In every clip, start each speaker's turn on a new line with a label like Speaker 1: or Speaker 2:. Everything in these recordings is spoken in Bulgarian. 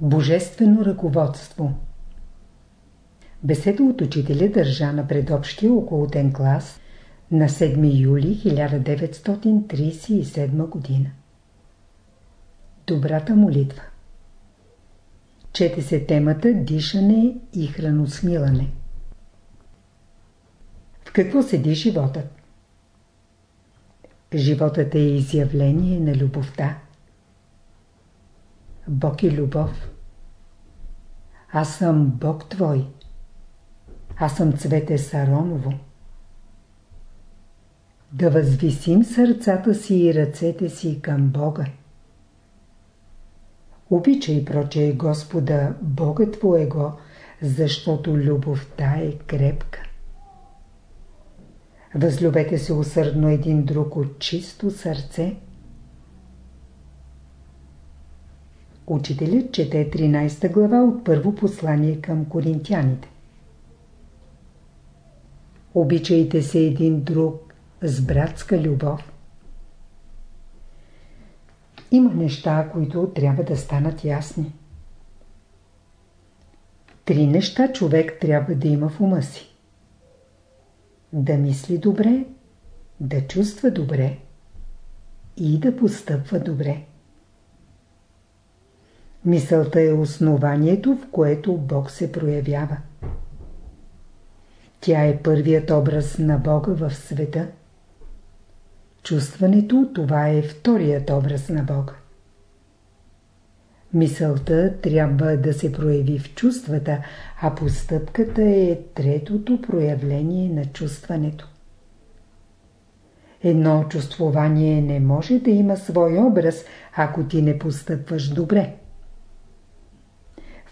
Speaker 1: Божествено ръководство Беседа от учителя държа на предобщия околотен клас на 7 юли 1937 година. Добрата молитва Чете се темата Дишане и храносмилане. В какво седи животът? Животът е изявление на любовта. Бог е любов. Аз съм Бог Твой. Аз съм цвете Сароново. Да възвисим сърцата си и ръцете си към Бога. Обичай, проче Господа, Бога Твоего, защото любовта е крепка. Възлюбете се усърдно един друг от чисто сърце. Учителят чете 13 глава от първо послание към коринтяните. Обичайте се един друг с братска любов. Има неща, които трябва да станат ясни. Три неща човек трябва да има в ума си. Да мисли добре, да чувства добре и да постъпва добре. Мисълта е основанието, в което Бог се проявява. Тя е първият образ на Бога в света. Чувстването това е вторият образ на Бога. Мисълта трябва да се прояви в чувствата, а постъпката е третото проявление на чувстването. Едно чувствование не може да има свой образ, ако ти не постъпваш добре.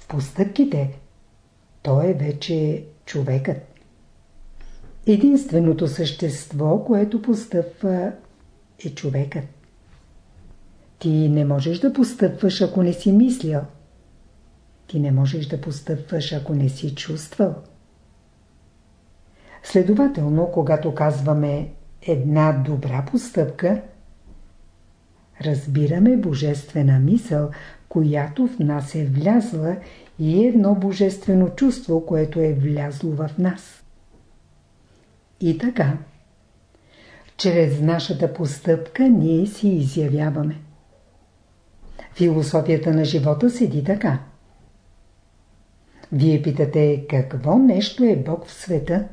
Speaker 1: Постъпките той е вече човекът. Единственото същество, което постъпва, е човекът. Ти не можеш да постъпваш, ако не си мислил. Ти не можеш да постъпваш, ако не си чувствал. Следователно, когато казваме една добра постъпка, разбираме божествена мисъл, която в нас е влязла и едно божествено чувство, което е влязло в нас. И така, чрез нашата постъпка ние си изявяваме. Философията на живота седи така. Вие питате какво нещо е Бог в света?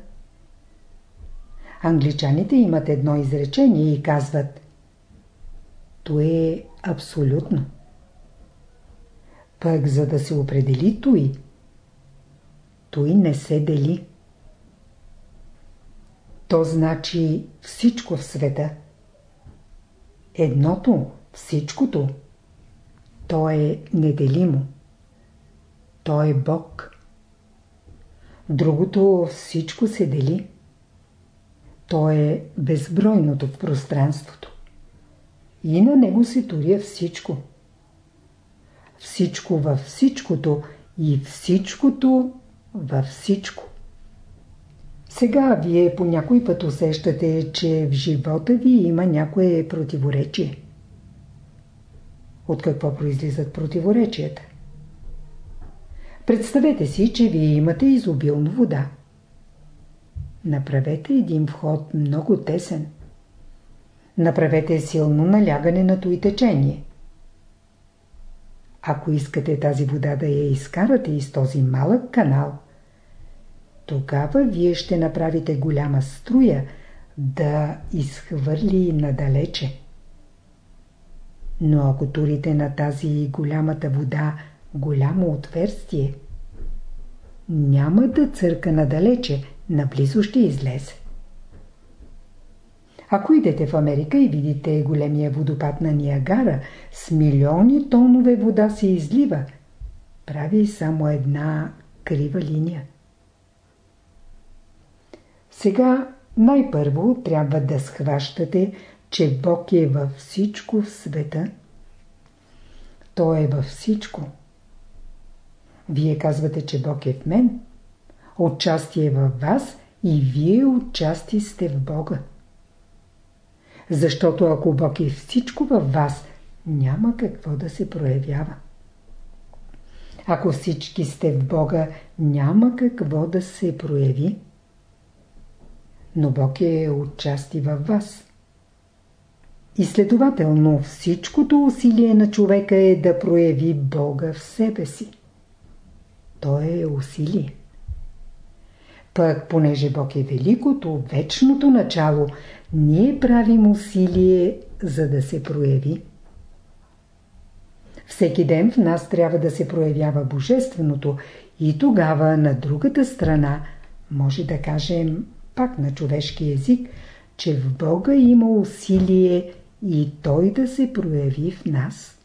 Speaker 1: Англичаните имат едно изречение и казват То е абсолютно. Пък за да се определи той, той не се дели. То значи всичко в света. Едното, всичкото, то е неделимо. То е Бог. Другото всичко се дели. То е безбройното в пространството. И на него се туря всичко. Всичко във всичкото и всичкото във всичко. Сега вие по някой път усещате, че в живота ви има някое противоречие. От какво произлизат противоречията? Представете си, че вие имате изобилно вода. Направете един вход много тесен. Направете силно налягане на той течение. Ако искате тази вода да я изкарате из този малък канал, тогава вие ще направите голяма струя да изхвърли надалече. Но ако турите на тази голямата вода голямо отверстие, няма да църка надалече, наблизо ще излезе. Ако идете в Америка и видите големия водопад на Ниагара, с милиони тонове вода се излива, прави само една крива линия. Сега най-първо трябва да схващате, че Бог е във всичко в света. Той е във всичко. Вие казвате, че Бог е в мен. Отчасти е във вас и вие отчасти сте в Бога. Защото ако Бог е всичко във вас, няма какво да се проявява. Ако всички сте в Бога, няма какво да се прояви. Но Бог е отчасти във вас. И следователно всичкото усилие на човека е да прояви Бога в себе си. То е усилие. Пък, понеже Бог е великото, вечното начало, ние правим усилие, за да се прояви. Всеки ден в нас трябва да се проявява Божественото и тогава на другата страна може да кажем, пак на човешки език, че в Бога има усилие и Той да се прояви в нас.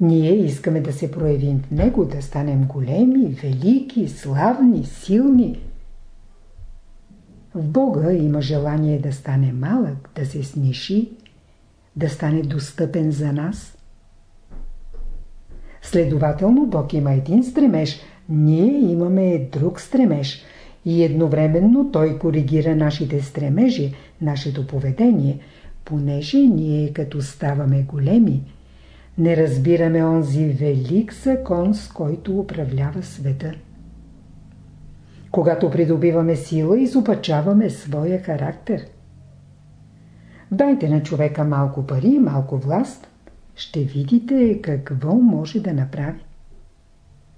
Speaker 1: Ние искаме да се проявим в Него, да станем големи, велики, славни, силни. В Бога има желание да стане малък, да се сниши, да стане достъпен за нас. Следователно Бог има един стремеж, ние имаме друг стремеж и едновременно Той коригира нашите стремежи, нашето поведение, понеже ние като ставаме големи, не разбираме онзи велик закон, с който управлява света. Когато придобиваме сила, изопачаваме своя характер. Дайте на човека малко пари, малко власт, ще видите какво може да направи.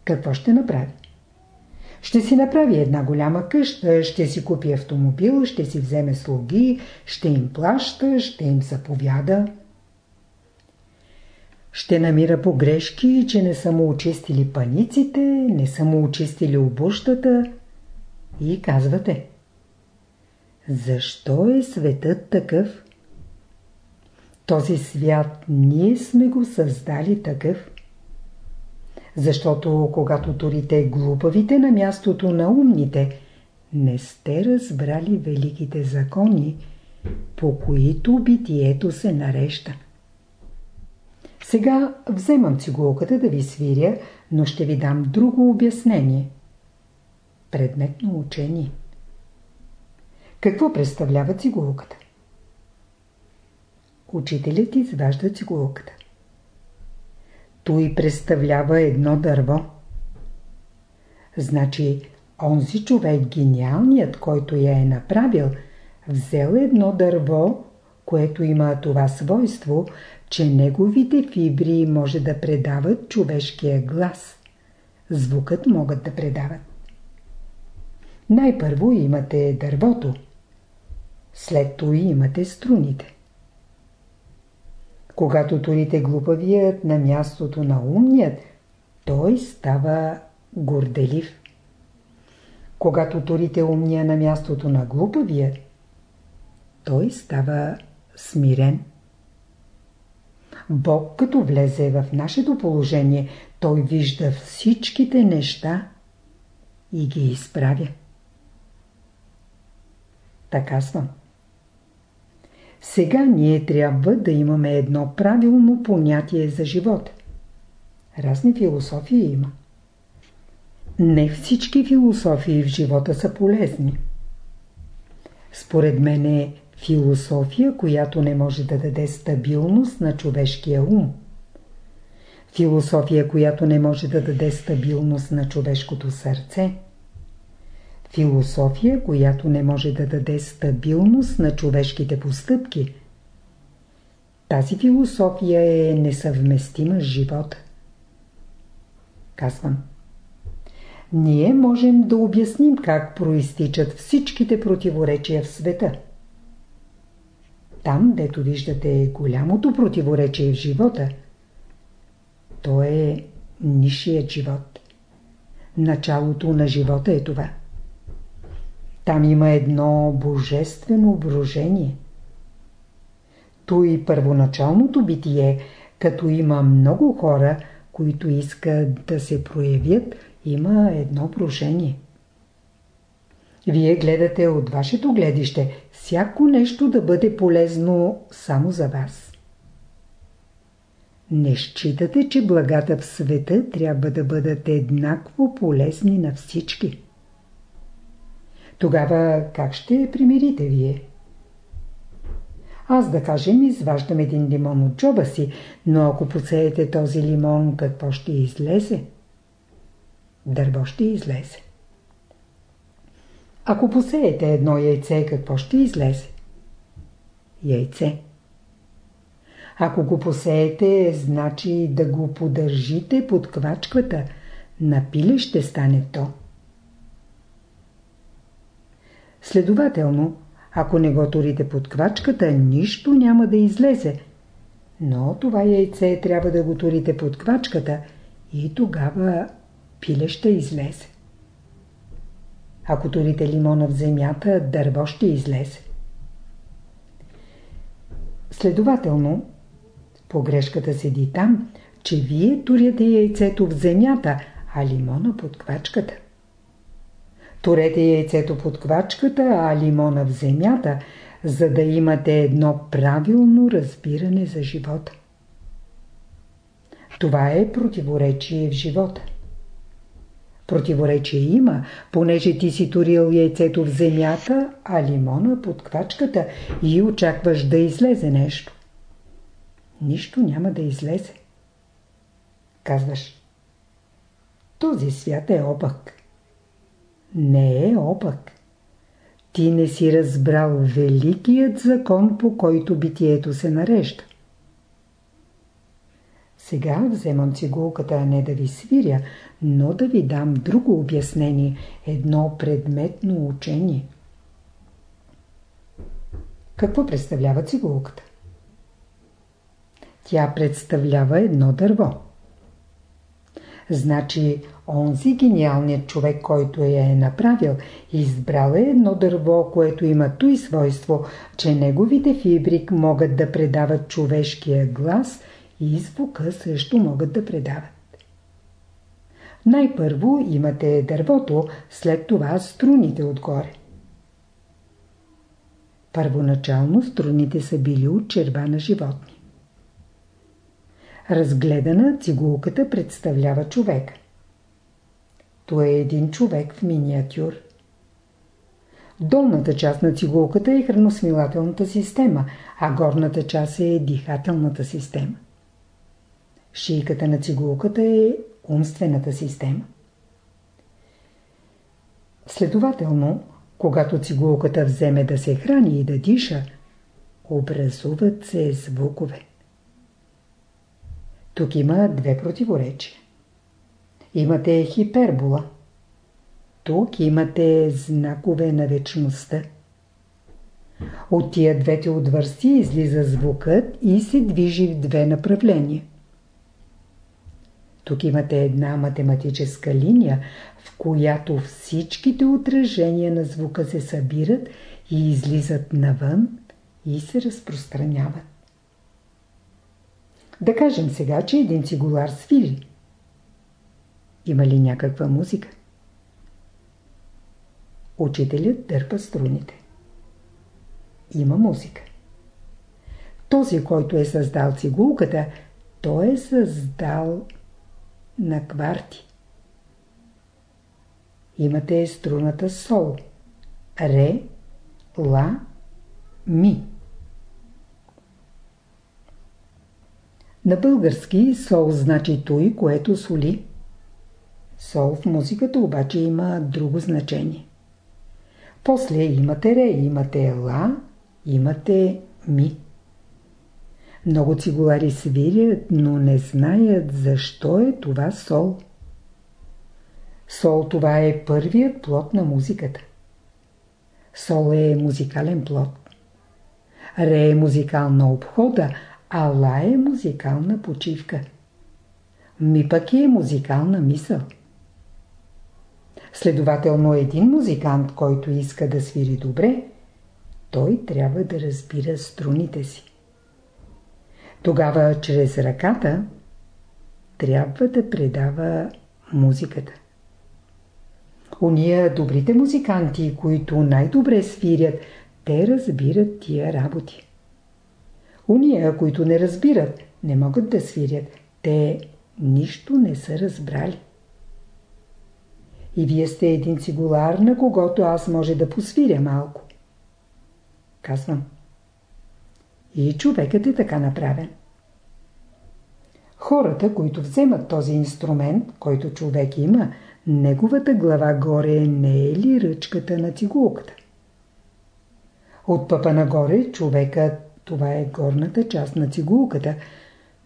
Speaker 1: Какво ще направи? Ще си направи една голяма къща, ще си купи автомобил, ще си вземе слуги, ще им плаща, ще им заповяда. Ще намира погрешки, че не са му очистили паниците, не са му очистили обущата и казвате Защо е светът такъв? Този свят ние сме го създали такъв. Защото когато турите глупавите на мястото на умните, не сте разбрали великите закони, по които битието се нареща. Сега вземам цигулката да ви свиря, но ще ви дам друго обяснение. Предметно учение. Какво представлява цигулката? Учителят изважда цигулката. Той представлява едно дърво. Значи, онзи човек, гениалният, който я е направил, взел едно дърво, което има това свойство, че неговите фибри може да предават човешкия глас. Звукът могат да предават. Най-първо имате дървото. След това имате струните. Когато турите глупавият на мястото на умният, той става горделив. Когато турите умния на мястото на глупавия, той става смирен. Бог като влезе в нашето положение, той вижда всичките неща и ги изправя. Така съм. Сега ние трябва да имаме едно правилно понятие за живота. Разни философии има. Не всички философии в живота са полезни. Според мен е философия, която не може да даде стабилност на човешкия ум. Философия, която не може да даде стабилност на човешкото сърце. Философия, която не може да даде стабилност на човешките постъпки. Тази философия е несъвместима с живота. Казвам. Ние можем да обясним как проистичат всичките противоречия в света. Там, дето виждате голямото противоречие в живота, то е нишият живот. Началото на живота е това. Там има едно божествено обружение. То и първоначалното битие, като има много хора, които искат да се проявят, има едно брожение. Вие гледате от вашето гледище всяко нещо да бъде полезно само за вас. Не считате, че благата в света трябва да бъдат еднакво полезни на всички. Тогава как ще примирите вие? Аз да кажем изваждам един лимон от джоба си, но ако посеете този лимон, какво ще излезе? Дърво ще излезе. Ако посеете едно яйце, какво ще излезе? Яйце. Ако го посеете, значи да го подържите под квачката. Напиле ще стане то. Следователно, ако не го турите под квачката, нищо няма да излезе. Но това яйце трябва да го турите под квачката и тогава пиле ще излезе. Ако турите лимона в земята, дърво ще излезе. Следователно, погрешката седи там, че вие туряте яйцето в земята, а лимона под квачката. Турете яйцето под квачката, а лимона в земята, за да имате едно правилно разбиране за живота. Това е противоречие в живота. Противоречие има, понеже ти си турил яйцето в земята, а лимона под квачката и очакваш да излезе нещо. Нищо няма да излезе. Казваш, този свят е опък. Не е опък. Ти не си разбрал великият закон, по който битието се нарежда. Сега вземам цигулката, не да ви свиря, но да ви дам друго обяснение, едно предметно учение. Какво представлява цигулката? Тя представлява едно дърво. Значи, онзи гениалният човек, който я е направил, избрал е едно дърво, което има той свойство, че неговите фибри могат да предават човешкия глас и звука също могат да предават. Най-първо имате дървото, след това струните отгоре. Първоначално струните са били от черва на животни. Разгледана цигулката представлява човек. Той е един човек в миниатюр. Долната част на цигулката е храносмилателната система, а горната част е дихателната система. Шийката на цигулката е умствената система. Следователно, когато цигулката вземе да се храни и да диша, образуват се звукове. Тук има две противоречия. Имате хипербола. Тук имате знакове на вечността. От тия двете отвърсти излиза звукът и се движи в две направления. Тук имате една математическа линия, в която всичките отражения на звука се събират и излизат навън и се разпространяват. Да кажем сега, че един цигулар свири. Има ли някаква музика? Учителят дърпа струните. Има музика. Този, който е създал цигулката, той е създал на кварти. Имате струната сол. Ре, ла, ми. На български сол значи той, което соли. Сол в музиката обаче има друго значение. После имате ре, имате ла, имате ми. Много цигулари свирят, но не знаят защо е това сол. Сол това е първият плод на музиката. Сол е музикален плод. Ре е музикална обхода, а ла е музикална почивка. Ми пък е музикална мисъл. Следователно един музикант, който иска да свири добре, той трябва да разбира струните си. Тогава чрез ръката трябва да предава музиката. Уния добрите музиканти, които най-добре свирят, те разбират тия работи. Уния, които не разбират, не могат да свирят. Те нищо не са разбрали. И вие сте един цигулар, на когото аз може да посвиря малко. Казвам. И човекът е така направен. Хората, които вземат този инструмент, който човек има, неговата глава горе не е ли ръчката на цигулката? От пъпа нагоре човекът, това е горната част на цигулката,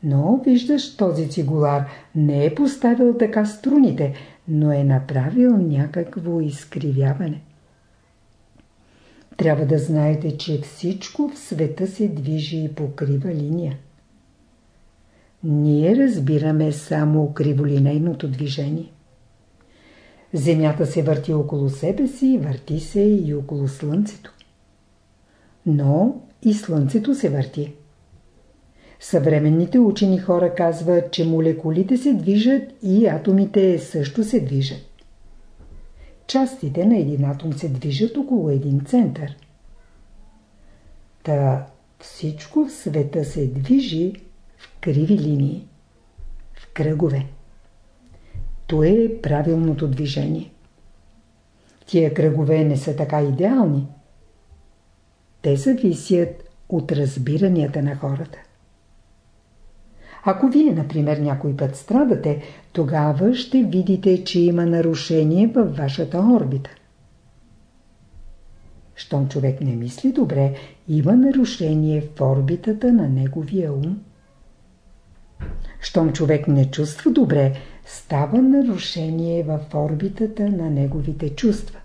Speaker 1: но виждаш този цигулар не е поставил така струните, но е направил някакво изкривяване. Трябва да знаете, че всичко в света се движи и по крива линия. Ние разбираме само криволинейното движение. Земята се върти около себе си, върти се и около Слънцето. Но и Слънцето се върти. Съвременните учени хора казват, че молекулите се движат и атомите също се движат. Частите на един атом се движат около един център. Та всичко в света се движи в криви линии, в кръгове. То е правилното движение. Тия кръгове не са така идеални. Те зависят от разбиранията на хората. Ако вие, например, някой път страдате, тогава ще видите, че има нарушение във вашата орбита. Щом човек не мисли добре, има нарушение в орбитата на неговия ум. Щом човек не чувства добре, става нарушение в орбитата на неговите чувства.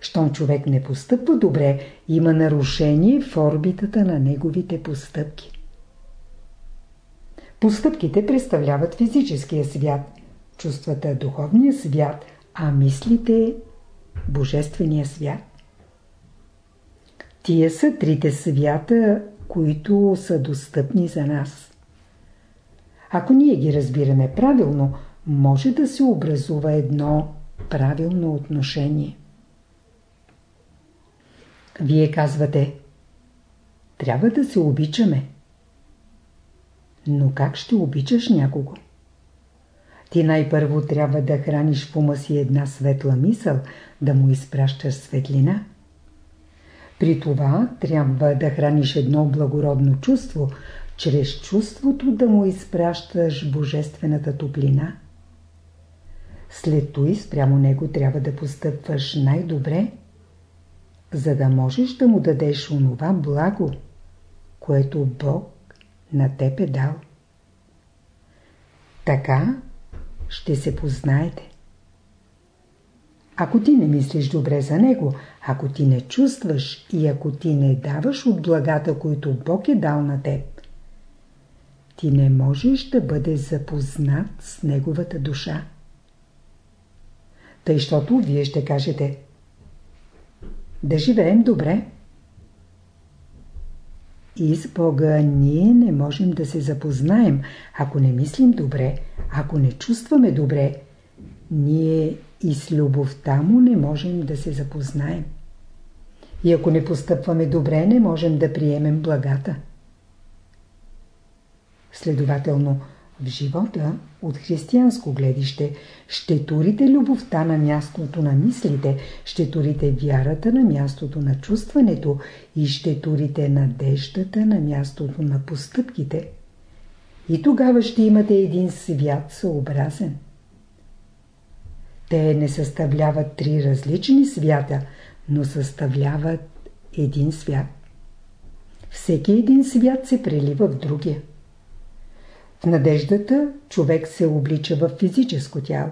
Speaker 1: Щом човек не постъпва добре, има нарушение в орбитата на неговите постъпки. Постъпките представляват физическия свят, чувствата – духовния свят, а мислите – божествения свят. Тия са трите свята, които са достъпни за нас. Ако ние ги разбираме правилно, може да се образува едно правилно отношение. Вие казвате, трябва да се обичаме. Но как ще обичаш някого? Ти най-първо трябва да храниш в ума си една светла мисъл, да му изпращаш светлина. При това трябва да храниш едно благородно чувство, чрез чувството да му изпращаш божествената топлина. След това спрямо него трябва да постъпваш най-добре, за да можеш да му дадеш онова благо, което Бог на теб е дал. Така ще се познаете. Ако ти не мислиш добре за него, ако ти не чувстваш и ако ти не даваш от благата, които Бог е дал на теб, ти не можеш да бъдеш запознат с неговата душа. Тъй, защото вие ще кажете да живеем добре. И с Бога ние не можем да се запознаем, ако не мислим добре, ако не чувстваме добре. Ние и с любовта му не можем да се запознаем. И ако не постъпваме добре, не можем да приемем благата. Следователно, в живота, от християнско гледище, ще турите любовта на мястото на мислите, ще турите вярата на мястото на чувстването и ще турите надеждата на мястото на постъпките. И тогава ще имате един свят съобразен. Те не съставляват три различни свята, но съставляват един свят. Всеки един свят се прелива в другия. В надеждата човек се облича в физическо тяло.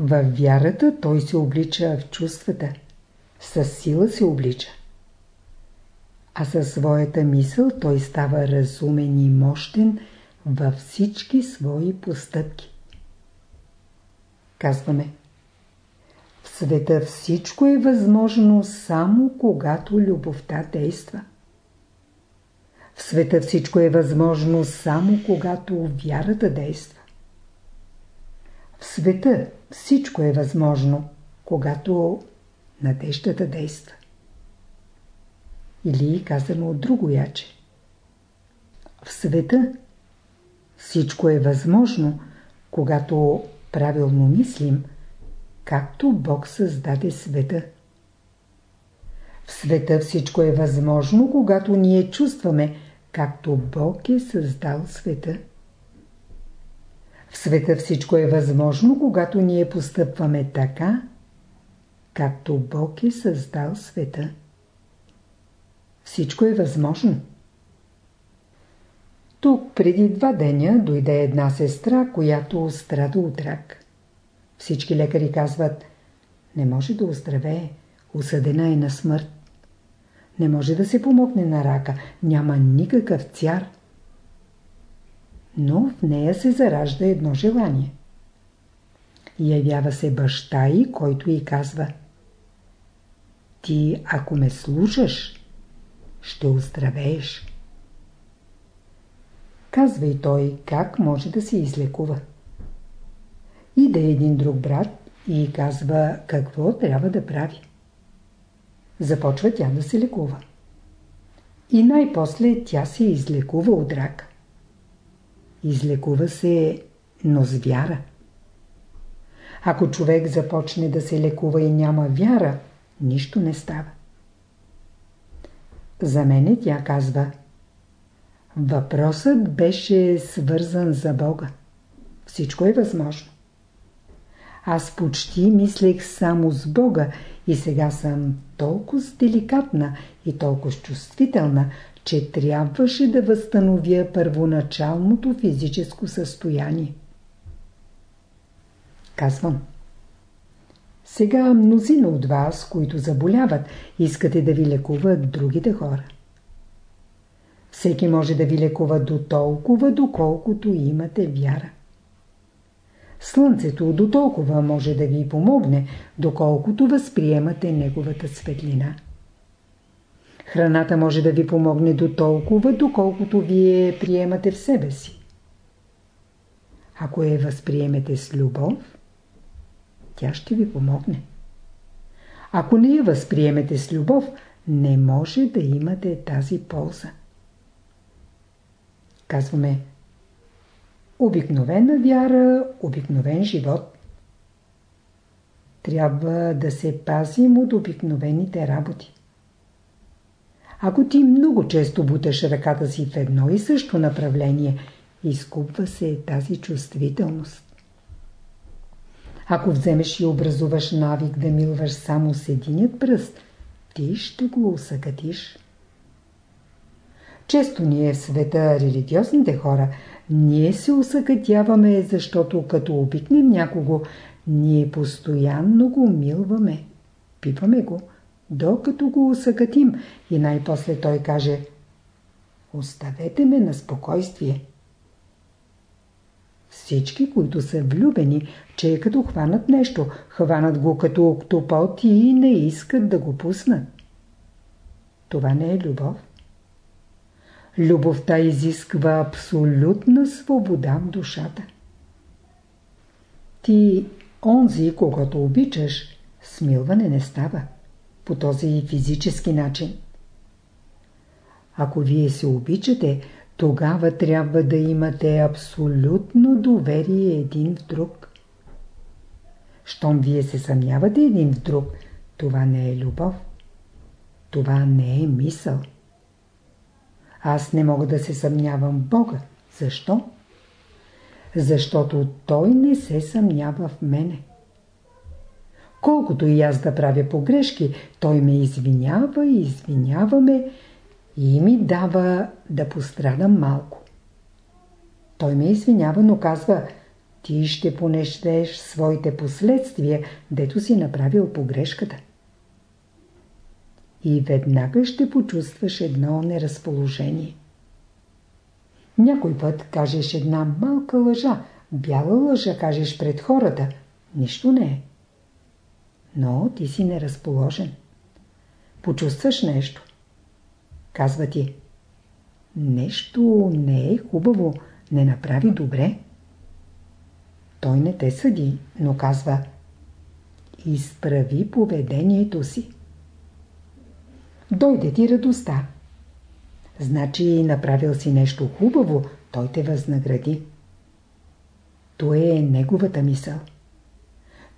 Speaker 1: В вярата той се облича в чувствата. С сила се облича. А със своята мисъл той става разумен и мощен във всички свои постъпки. Казваме В света всичко е възможно само когато любовта действа. В света всичко е възможно само когато вярата действа. В света всичко е възможно, когато надеждата действа. Или казано от друго яче. В света всичко е възможно, когато правилно мислим, както Бог създаде света. В света всичко е възможно, когато ние чувстваме, както Бог е създал света. В света всичко е възможно, когато ние постъпваме така, както Бог е създал света. Всичко е възможно. Тук преди два деня дойде една сестра, която страда от рак. Всички лекари казват, не може да оздравее, осъдена е на смърт. Не може да се помогне на рака, няма никакъв цяр. Но в нея се заражда едно желание. Явява се баща и, който й казва Ти, ако ме слушаш, ще оздравееш. Казва и той как може да се излекува. Иде един друг брат и казва какво трябва да прави. Започва тя да се лекува. И най-после тя се излекува от рак. Излекува се, но с вяра. Ако човек започне да се лекува и няма вяра, нищо не става. За мене тя казва Въпросът беше свързан за Бога. Всичко е възможно. Аз почти мислех само с Бога и сега съм толкова деликатна и толкова чувствителна, че трябваше да възстановя първоначалното физическо състояние. Казвам. Сега мнозина от вас, които заболяват, искате да ви лекуват другите хора. Всеки може да ви лекува до толкова, доколкото имате вяра. Слънцето до толкова може да ви помогне, доколкото възприемате неговата светлина. Храната може да ви помогне до толкова, доколкото вие приемате в себе си. Ако я възприемете с любов, тя ще ви помогне. Ако не я възприемете с любов, не може да имате тази полза. Казваме Обикновена вяра, обикновен живот. Трябва да се пазим от обикновените работи. Ако ти много често буташ ръката си в едно и също направление, изкупва се тази чувствителност. Ако вземеш и образуваш навик да милваш само с единият пръст, ти ще го усъкатиш. Често ние в света, религиозните хора, ние се усъкътяваме, защото като обикнем някого, ние постоянно го милваме. Пипаме го, докато го усъкътим и най-после той каже Оставете ме на спокойствие. Всички, които са влюбени, че като хванат нещо, хванат го като октопот и не искат да го пуснат. Това не е любов. Любовта изисква абсолютна свобода в душата. Ти, онзи, когато обичаш, смилване не става по този физически начин. Ако вие се обичате, тогава трябва да имате абсолютно доверие един в друг. Щом вие се съмнявате един в друг, това не е любов. Това не е мисъл. Аз не мога да се съмнявам в Бога. Защо? Защото Той не се съмнява в мене. Колкото и аз да правя погрешки, Той ме извинява и извиняваме и ми дава да пострадам малко. Той ме извинява, но казва, ти ще понещеш своите последствия, дето си направил погрешката и веднага ще почувстваш едно неразположение. Някой път кажеш една малка лъжа, бяла лъжа кажеш пред хората, нищо не е. Но ти си неразположен. Почувстваш нещо. Казва ти, нещо не е хубаво, не направи добре. Той не те съди, но казва, изправи поведението си. Дойде ти радостта. Значи направил си нещо хубаво, той те възнагради. То е неговата мисъл.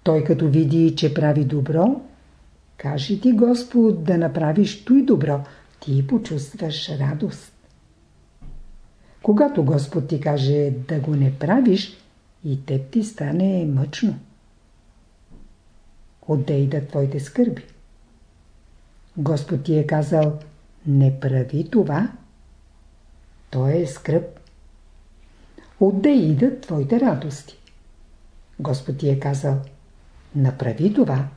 Speaker 1: Той като види, че прави добро, Каже ти Господ да направиш той добро, ти почувстваш радост. Когато Господ ти каже да го не правиш, и теб ти стане мъчно. Отде идат твоите скърби. Господ ти е казал, не прави това. То е скръп. Отде идат твоите радости. Господ ти е казал, направи това.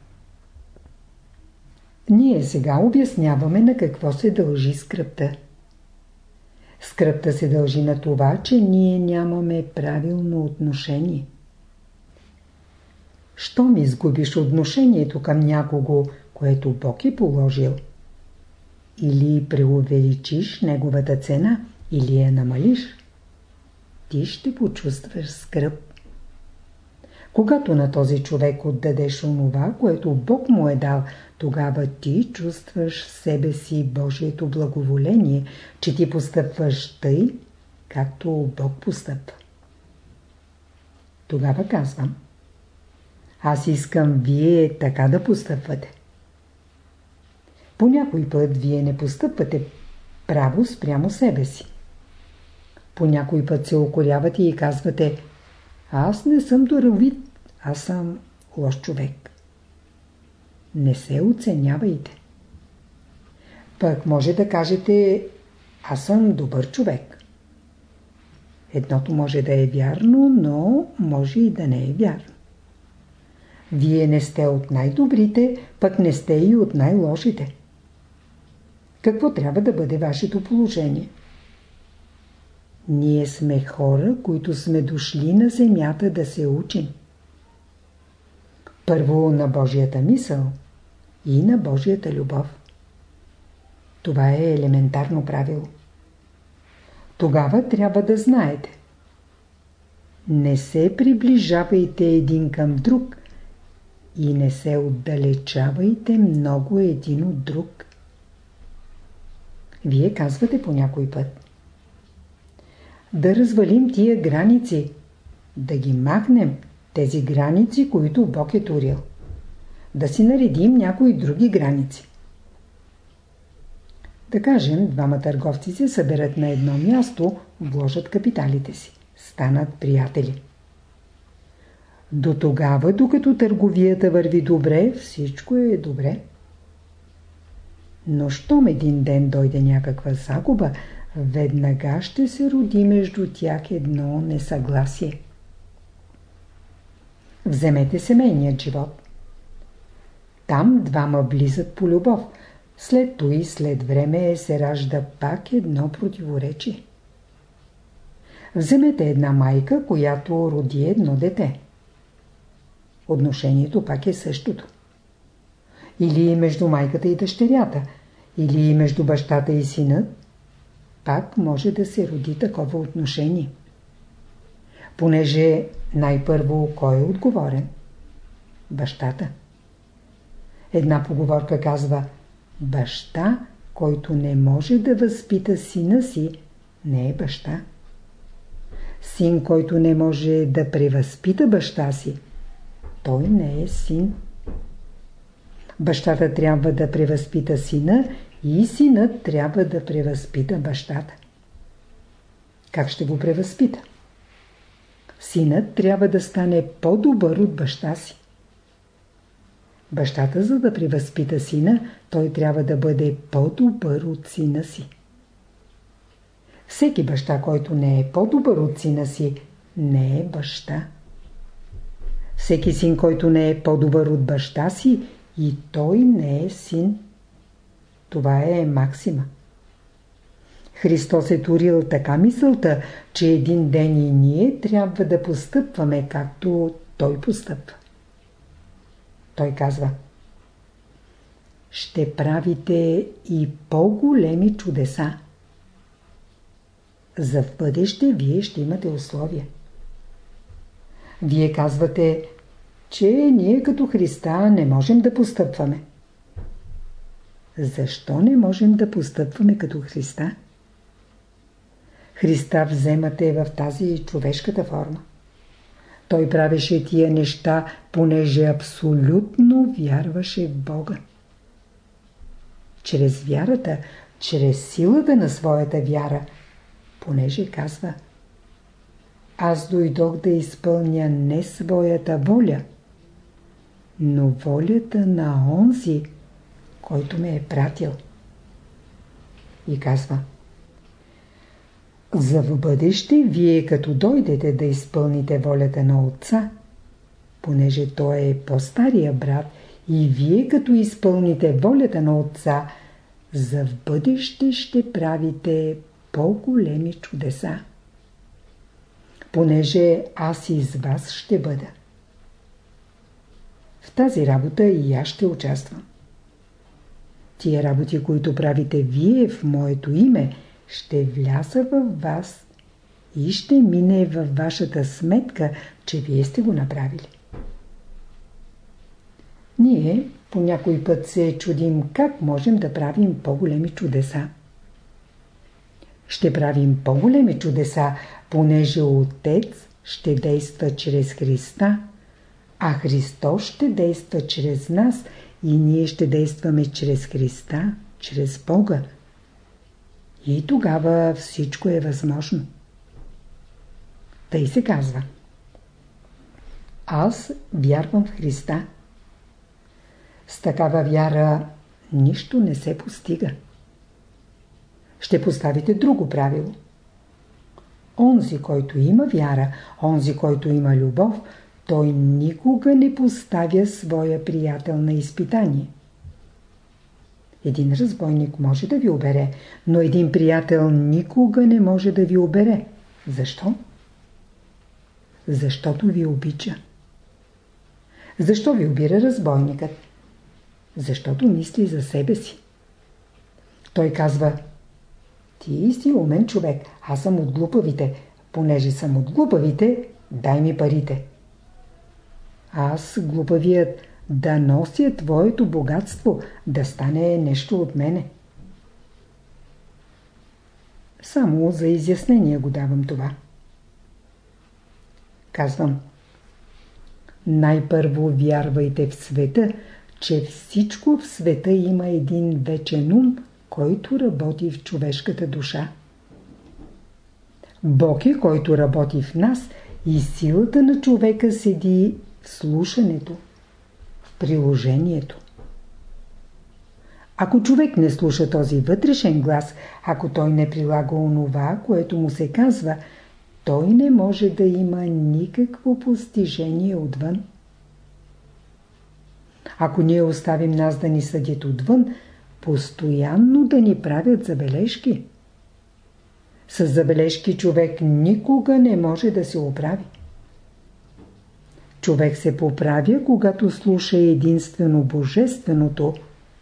Speaker 1: Ние сега обясняваме на какво се дължи скръпта. Скръпта се дължи на това, че ние нямаме правилно отношение. Щом изгубиш отношението към някого, което Бог е положил, или преувеличиш неговата цена, или я намалиш, ти ще почувстваш скръп. Когато на този човек отдадеш онова, което Бог му е дал, тогава ти чувстваш в себе си Божието благоволение, че ти постъпваш тъй, както Бог постъпва. Тогава казвам, аз искам вие така да постъпвате. По някой път вие не постъпвате право спрямо себе си. По някой път се окорявате и казвате, аз не съм доровит, аз съм лош човек. Не се оценявайте. Пък може да кажете, аз съм добър човек. Едното може да е вярно, но може и да не е вярно. Вие не сте от най-добрите, пък не сте и от най-лошите. Какво трябва да бъде вашето положение? Ние сме хора, които сме дошли на земята да се учим. Първо на Божията мисъл и на Божията любов. Това е елементарно правило. Тогава трябва да знаете. Не се приближавайте един към друг и не се отдалечавайте много един от друг. Вие казвате по някой път. Да развалим тия граници, да ги махнем, тези граници, които Бог е турил. Да си наредим някои други граници. Да кажем, двама търговци се съберат на едно място, вложат капиталите си. Станат приятели. До тогава, докато търговията върви добре, всичко е добре. Но щом един ден дойде някаква загуба, веднага ще се роди между тях едно несъгласие. Вземете семейният живот. Там двама близат по любов. След и след време се ражда пак едно противоречие. Вземете една майка, която роди едно дете. Отношението пак е същото. Или между майката и дъщерята, или между бащата и синът, пак може да се роди такова отношение. Понеже най-първо кой е отговорен? Бащата. Една поговорка казва Баща, който не може да възпита сина си, не е баща. Син, който не може да превъзпита баща си, той не е син. Бащата трябва да превъзпита сина и синът трябва да превъзпита бащата. Как ще го превъзпита? Синът трябва да стане по-добър от баща си. Бащата, за да превъзпита сина, той трябва да бъде по-добър от сина си. Всеки баща, който не е по-добър от сина си, не е баща. Всеки син, който не е по-добър от баща си, и той не е син. Това е максима. Христос е турил така мисълта, че един ден и ние трябва да постъпваме както Той постъпва. Той казва Ще правите и по-големи чудеса. За в бъдеще вие ще имате условия. Вие казвате, че ние като Христа не можем да постъпваме. Защо не можем да постъпваме като Христа? Христа вземате в тази човешката форма. Той правеше тия неща, понеже абсолютно вярваше в Бога. чрез вярата, чрез силата на своята вяра, понеже казва Аз дойдох да изпълня не своята воля, но волята на онзи, който ме е пратил. И казва За в бъдеще, вие като дойдете да изпълните волята на Отца, понеже Той е по-стария брат и вие като изпълните волята на Отца, за в бъдеще ще правите по-големи чудеса. Понеже аз из вас ще бъда. В тази работа и аз ще участвам. Тия работи, които правите вие в моето име, ще вляза в вас и ще мине във вашата сметка, че вие сте го направили. Ние по някой път се чудим как можем да правим по-големи чудеса. Ще правим по-големи чудеса, понеже Отец ще действа чрез Христа, а Христос ще действа чрез нас и ние ще действаме чрез Христа, чрез Бога. И тогава всичко е възможно. Тъй се казва. Аз вярвам в Христа. С такава вяра нищо не се постига. Ще поставите друго правило. Онзи, който има вяра, онзи, който има любов, той никога не поставя своя приятел на изпитание. Един разбойник може да ви обере, но един приятел никога не може да ви обере. Защо? Защото ви обича. Защо ви обира разбойникът? Защото мисли за себе си. Той казва, ти си умен човек, аз съм от глупавите. Понеже съм от глупавите, дай ми парите. Аз, глупавият, да нося твоето богатство, да стане нещо от мене. Само за изяснение го давам това. Казвам. Най-първо вярвайте в света, че всичко в света има един вечен ум, който работи в човешката душа. Бог е, който работи в нас и силата на човека седи в слушането, в приложението. Ако човек не слуша този вътрешен глас, ако той не прилага онова, което му се казва, той не може да има никакво постижение отвън. Ако ние оставим нас да ни съдят отвън, постоянно да ни правят забележки. С забележки човек никога не може да се оправи. Човек се поправя, когато слуша единствено Божественото,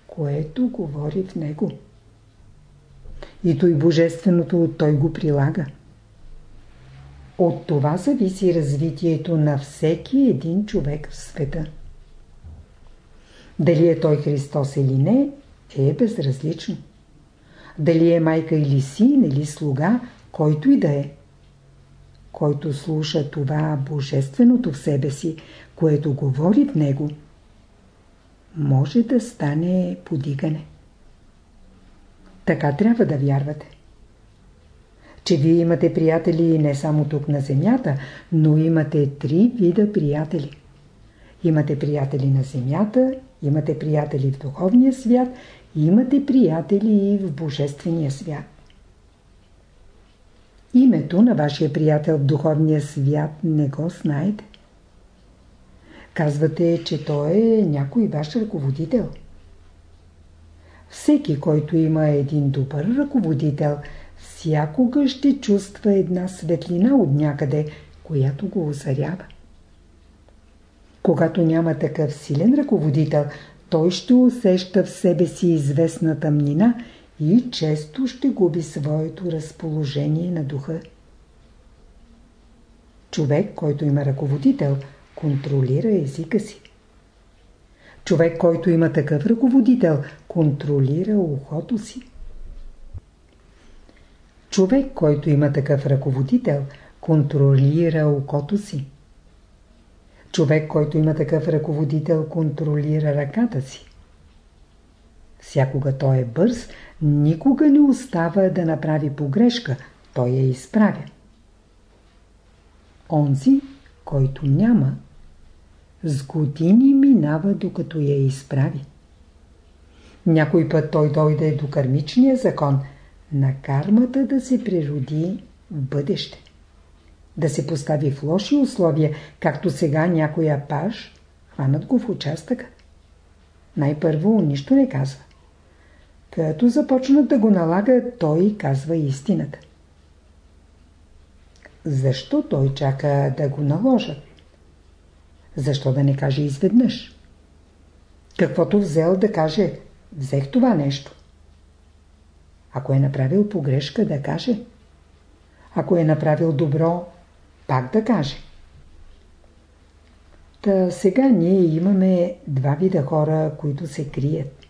Speaker 1: което говори в него. И той Божественото той го прилага. От това зависи развитието на всеки един човек в света. Дали е той Христос или не, е безразлично. Дали е майка или син или слуга, който и да е. Който слуша това божественото в себе си, което говори в него, може да стане подигане. Така трябва да вярвате. Че вие имате приятели не само тук на земята, но имате три вида приятели. Имате приятели на земята, имате приятели в духовния свят Имате приятели и в Божествения свят. Името на вашия приятел в духовния свят не го знаете. Казвате, че той е някой ваш ръководител. Всеки, който има един добър ръководител, всякога ще чувства една светлина от някъде, която го озарява. Когато няма такъв силен ръководител, той ще усеща в себе си известна тъмнина и често ще губи своето разположение на духа. Човек, който има ръководител, контролира езика си. Човек, който има такъв ръководител, контролира ухото си. Човек, който има такъв ръководител, контролира окото си. Човек, който има такъв ръководител, контролира ръката си. Всякога той е бърз, никога не остава да направи погрешка, той я изправя. Онзи, който няма, с години минава докато я изправи. Някой път той дойде до кармичния закон на кармата да се природи в бъдеще. Да се постави в лоши условия, както сега някоя паш, хванат го в участъка. Най-първо нищо не казва. Като започнат да го налага, той казва истината. Защо той чака да го наложат? Защо да не каже изведнъж? Каквото взел да каже, взех това нещо. Ако е направил погрешка, да каже. Ако е направил добро, пак да каже. Та сега ние имаме два вида хора, които се крият.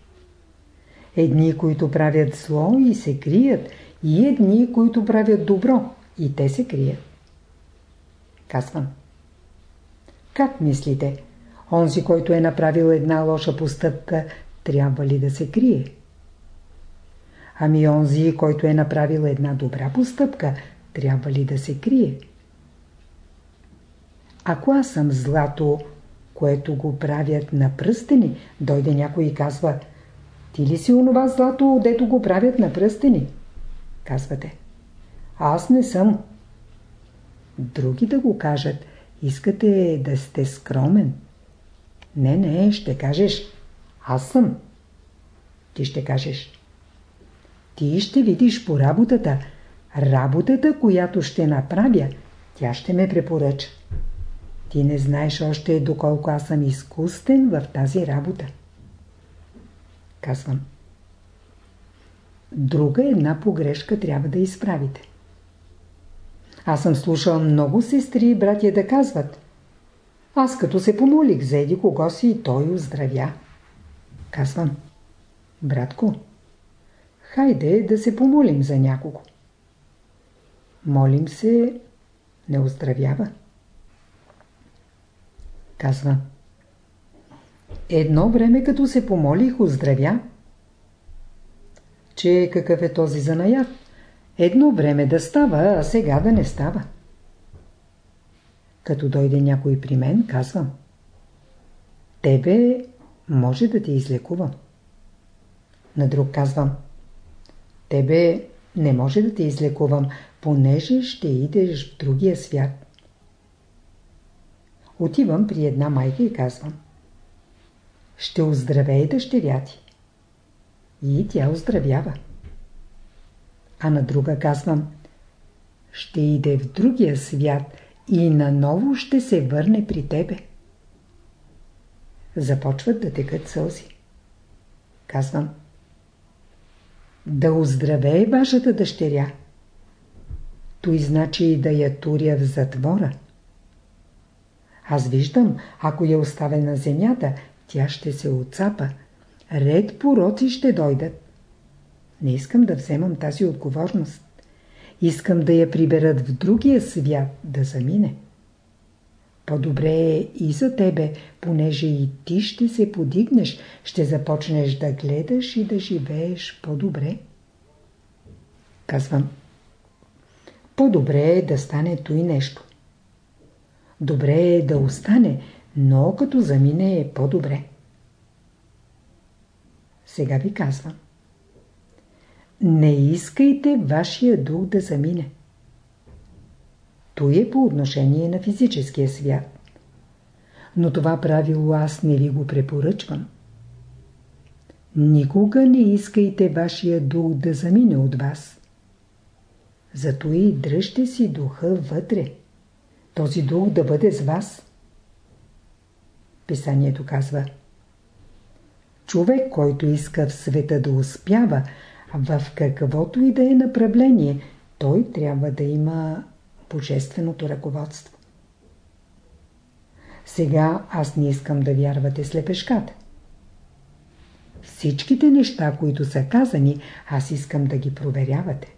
Speaker 1: Едни, които правят зло и се крият, и едни, които правят добро и те се крият. Казвам. Как мислите? Онзи, който е направил една лоша постъпка, трябва ли да се крие? Ами онзи, който е направил една добра постъпка, трябва ли да се крие? Ако аз съм злато, което го правят на пръстени, дойде някой и казва Ти ли си онова злато, дето го правят на пръстени? Казвате Аз не съм. Други да го кажат Искате да сте скромен. Не, не, ще кажеш Аз съм. Ти ще кажеш Ти ще видиш по работата. Работата, която ще направя, тя ще ме препоръча. Ти не знаеш още доколко аз съм изкустен в тази работа. Казвам. Друга една погрешка трябва да изправите. Аз съм слушал много сестри и братя да казват. Аз като се помолих за еди кого си и той оздравя. Казвам. Братко, хайде да се помолим за някого. Молим се, не оздравява. Казва. Едно време като се помолих, оздравя. Че какъв е този занаят? Едно време да става, а сега да не става. Като дойде някой при мен, казвам. Тебе може да те излекувам. На друг казвам. Тебе не може да те излекувам, понеже ще идеш в другия свят. Отивам при една майка и казвам. Ще оздравее дъщеря ти. И тя оздравява. А на друга казвам. Ще иде в другия свят и наново ще се върне при тебе. Започват да текат сълзи. Казвам. Да оздравее вашата дъщеря. Той значи да я туря в затвора. Аз виждам, ако я оставя на земята, тя ще се отцапа. Ред пороци ще дойдат. Не искам да вземам тази отговорност. Искам да я приберат в другия свят, да замине. По-добре е и за тебе, понеже и ти ще се подигнеш, ще започнеш да гледаш и да живееш по-добре. Казвам, по-добре е да стане той нещо. Добре е да остане, но като замине е по-добре. Сега ви казвам. Не искайте вашия дух да замине. Той е по отношение на физическия свят. Но това правило аз не ви го препоръчвам. Никога не искайте вашия дух да замине от вас. Зато и дръжте си духа вътре този дух да бъде с вас. Писанието казва Човек, който иска в света да успява, в каквото и да е направление, той трябва да има божественото ръководство. Сега аз не искам да вярвате слепешката. Всичките неща, които са казани, аз искам да ги проверявате.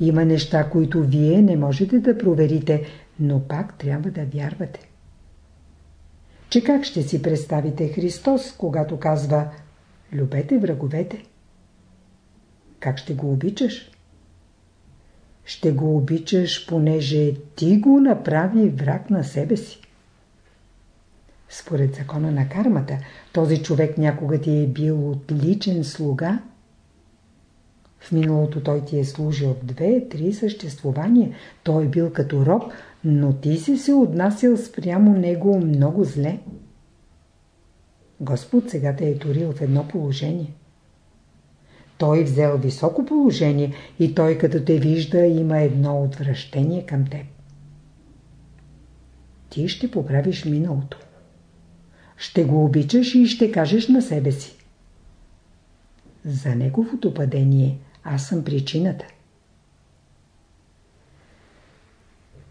Speaker 1: Има неща, които вие не можете да проверите, но пак трябва да вярвате. Че как ще си представите Христос, когато казва любете враговете. Как ще го обичаш? Ще го обичаш, понеже ти го направи враг на себе си. Според закона на кармата, този човек някога ти е бил отличен слуга. В миналото той ти е служил две-три съществувания. Той е бил като роб, но ти си се отнасял спрямо него много зле. Господ сега те е турил в едно положение. Той взел високо положение и той като те вижда има едно отвращение към теб. Ти ще поправиш миналото. Ще го обичаш и ще кажеш на себе си. За неговото падение аз съм причината.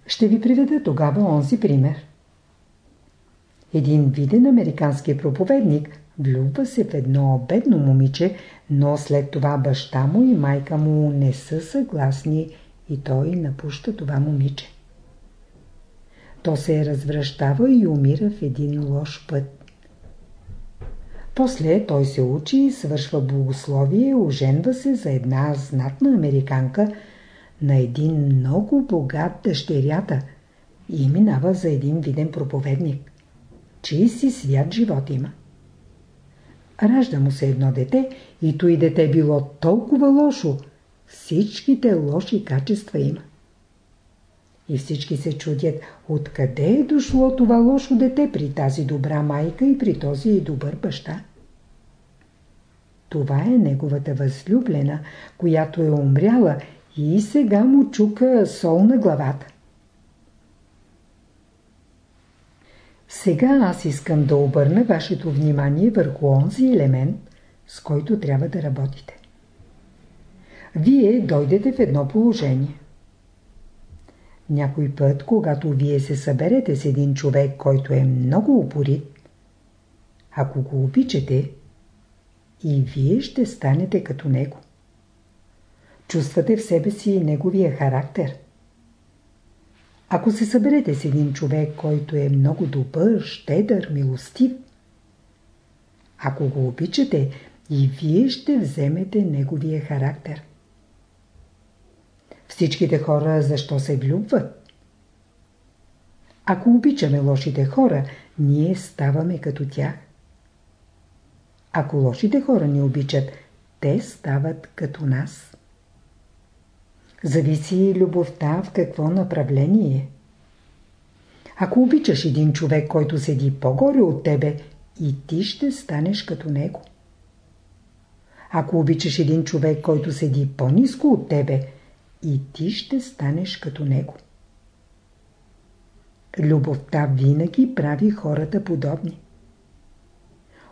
Speaker 1: Ще ви приведа тогава онзи пример. Един виден американски проповедник влюбва се в едно бедно момиче, но след това баща му и майка му не са съгласни и той напуща това момиче. То се развръщава и умира в един лош път. После той се учи, свършва богословие, оженва се за една знатна американка на един много богат дъщерята и минава за един виден проповедник. Чий си свят живот има. Ражда му се едно дете и той дете било толкова лошо. Всичките лоши качества има. И всички се чудят, откъде е дошло това лошо дете при тази добра майка и при този добър баща. Това е неговата възлюблена, която е умряла и сега му чука сол на главата. Сега аз искам да обърна вашето внимание върху онзи елемент, с който трябва да работите. Вие дойдете в едно положение. Някой път, когато вие се съберете с един човек, който е много упорит, ако го обичате, и вие ще станете като него. Чувствате в себе си неговия характер. Ако се съберете с един човек, който е много добър, щедър, милостив, ако го обичате, и вие ще вземете неговия характер. Всичките хора защо се влюбват? Ако обичаме лошите хора, ние ставаме като тях. Ако лошите хора ни обичат, те стават като нас. Зависи любовта в какво направление. Ако обичаш един човек, който седи по-горе от тебе, и ти ще станеш като него. Ако обичаш един човек, който седи по-низко от тебе, и ти ще станеш като него. Любовта винаги прави хората подобни.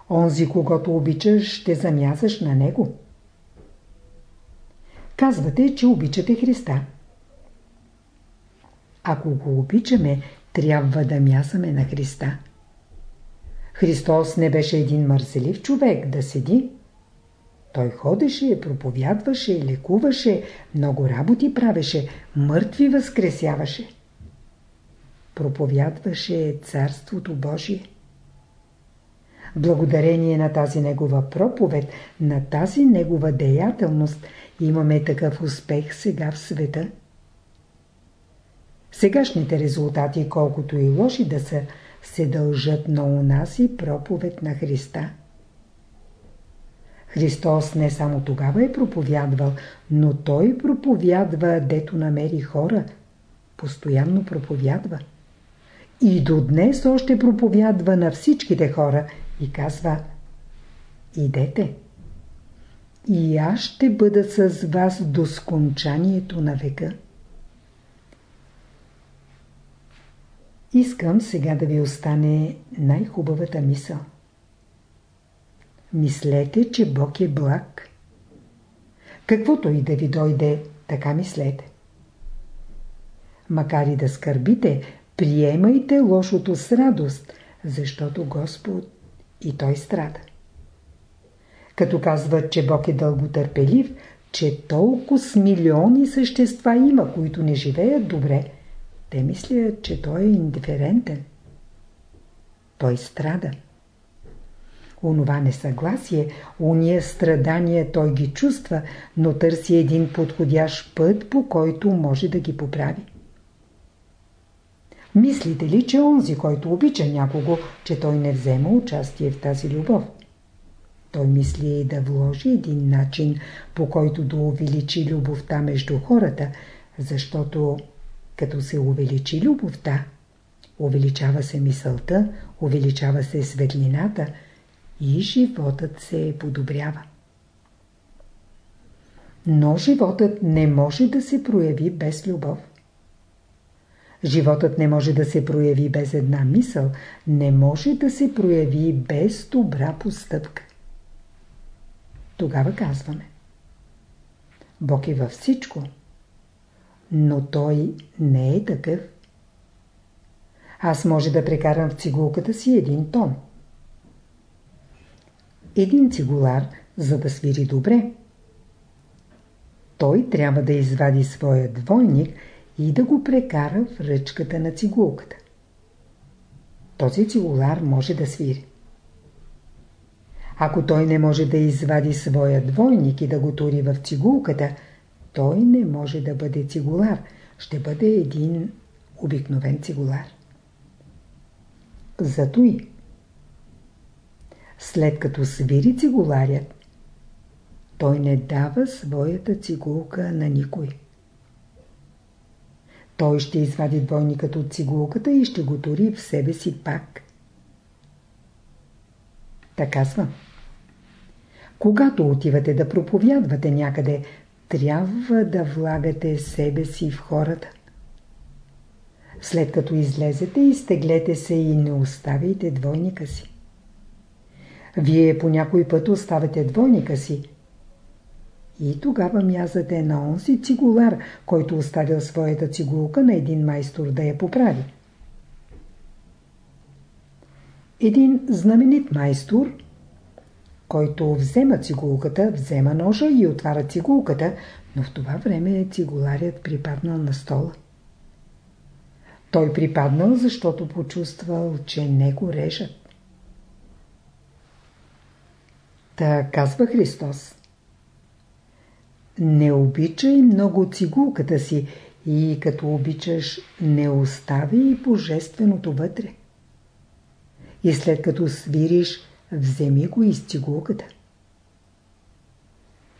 Speaker 1: Онзи, когато обичаш, ще замязаш на него. Казвате, че обичате Христа. Ако го обичаме, трябва да мясаме на Христа. Христос не беше един мързелив човек да седи. Той ходеше, проповядваше, лекуваше, много работи правеше, мъртви възкресяваше. Проповядваше Царството Божие. Благодарение на тази негова проповед, на тази негова деятелност, имаме такъв успех сега в света. Сегашните резултати, колкото и лоши да са, се дължат на унази проповед на Христа. Христос не само тогава е проповядвал, но Той проповядва, дето намери хора. Постоянно проповядва. И до днес още проповядва на всичките хора – и казва Идете. И аз ще бъда с вас до скончанието на века. Искам сега да ви остане най-хубавата мисъл. Мислете, че Бог е благ. Каквото и да ви дойде, така мислете. Макар и да скърбите, приемайте лошото с радост, защото Господ и той страда. Като казват, че Бог е дълготърпелив, че толкова с милиони същества има, които не живеят добре, те мислят, че той е индиферентен. Той страда. онова несъгласие, уния страдания той ги чувства, но търси един подходящ път, по който може да ги поправи. Мислите ли, че онзи, който обича някого, че той не взема участие в тази любов? Той мисли да вложи един начин, по който да увеличи любовта между хората, защото като се увеличи любовта, увеличава се мисълта, увеличава се светлината и животът се подобрява. Но животът не може да се прояви без любов. Животът не може да се прояви без една мисъл, не може да се прояви без добра постъпка. Тогава казваме. Бог е във всичко, но Той не е такъв. Аз може да прекарам в цигулката си един тон. Един цигулар, за да свири добре, той трябва да извади своя двойник и да го прекара в ръчката на цигулката. Този цигулар може да свири. Ако той не може да извади своя двойник и да го тури в цигулката, той не може да бъде цигулар, ще бъде един обикновен цигулар. Зато и след като свири цигуларят, той не дава своята цигулка на никой. Той ще извади двойникът от цигулката и ще го тури в себе си пак. Така казвам. Когато отивате да проповядвате някъде, трябва да влагате себе си в хората. След като излезете, изтеглете се и не оставяйте двойника си. Вие по някой път оставяте двойника си. И тогава мязате на онзи цигулар, който оставил своята цигулка на един майстор да я поправи. Един знаменит майстор – който взема цигулката, взема ножа и отваря цигулката, но в това време цигуларят припаднал на стола. Той припаднал, защото почувствал, че не го режат. Та казва Христос. Не обичай много цигулката си и като обичаш, не остави божественото вътре. И след като свириш, вземи го из цигулката.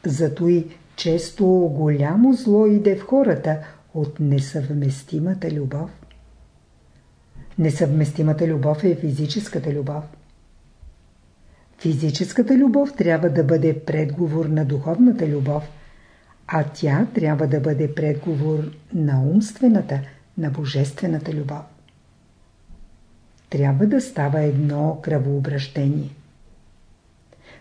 Speaker 1: Зато и често голямо зло иде в хората от несъвместимата любов. Несъвместимата любов е физическата любов. Физическата любов трябва да бъде предговор на духовната любов, а тя трябва да бъде предговор на умствената, на божествената любов трябва да става едно кръвообращение.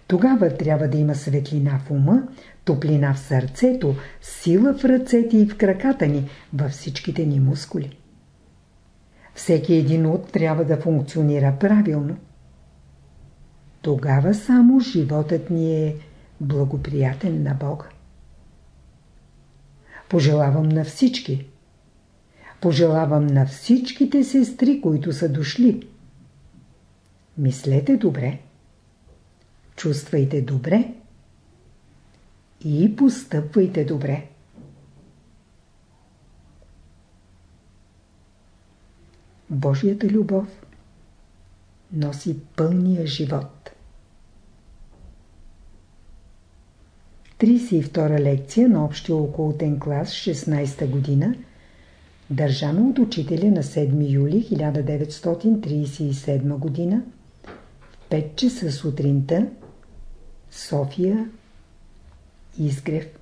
Speaker 1: Тогава трябва да има светлина в ума, топлина в сърцето, сила в ръцете и в краката ни, във всичките ни мускули. Всеки един от трябва да функционира правилно. Тогава само животът ни е благоприятен на Бога. Пожелавам на всички, пожелавам на всичките сестри, които са дошли. Мислете добре, чувствайте добре и постъпвайте добре. Божията любов носи пълния живот. 32 лекция на общия околотен клас 16 година – държано от учителя на 7 юли 1937 г. в 5 часа сутринта, София, Изгрев.